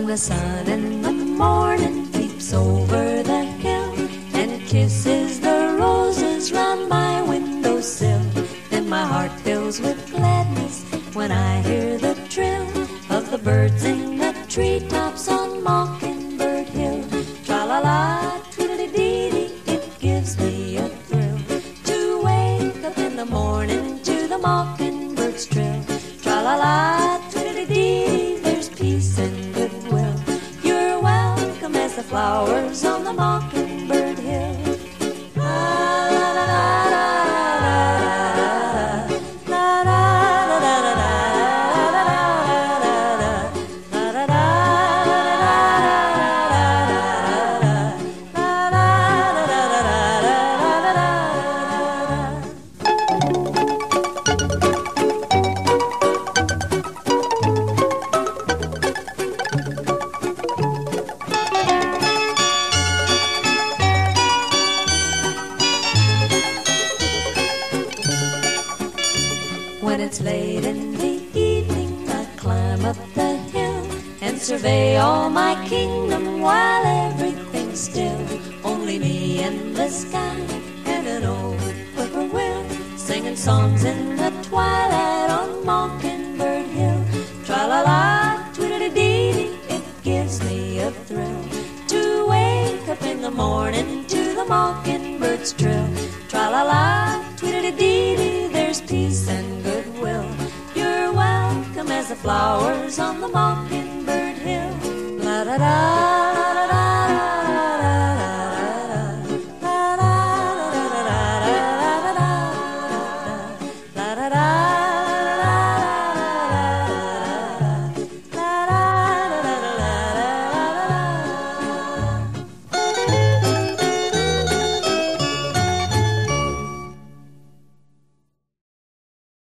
the sun in the morning peeps over the hill and kisses the roses round my windowsill. Then my heart fills with gladness when I hear the trill of the birds in the treetops on Mockingbird Hill. Tra la la, tweedledee dee, it gives me a thrill to wake up in the morning to the mockingbird's trill. Tra la la, When it's late in the evening, I climb up the hill and survey all my kingdom while everything's still. Only me and the sky and an old whippoorwill singing songs in the twilight on Mockingbird Hill. Tra la la, tweedledee dee, it gives me a thrill to wake up in the morning to the mockingbird's trill. Tra la la, tweedledee the mockingbird hill. La da da,